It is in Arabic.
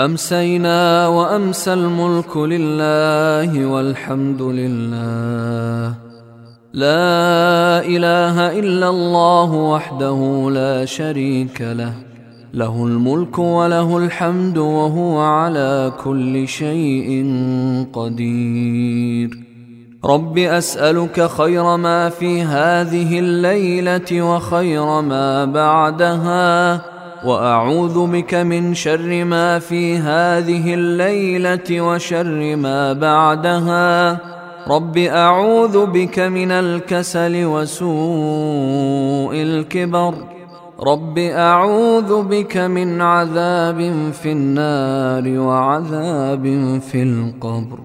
أمسينا وأمسى الملك لله والحمد لله. لا إله إلا الله وحده لا شريك له. له الملك وله الحمد وهو على كل شيء قدير. رب أسألك خير ما في هذه الليلة وخير ما بعدها. وأعوذ بك من شر ما في هذه الليلة وشر ما بعدها. رب أعوذ بك من الكسل وسوء الكبر. رب أعوذ بك من عذاب في النار وعذاب في القبر.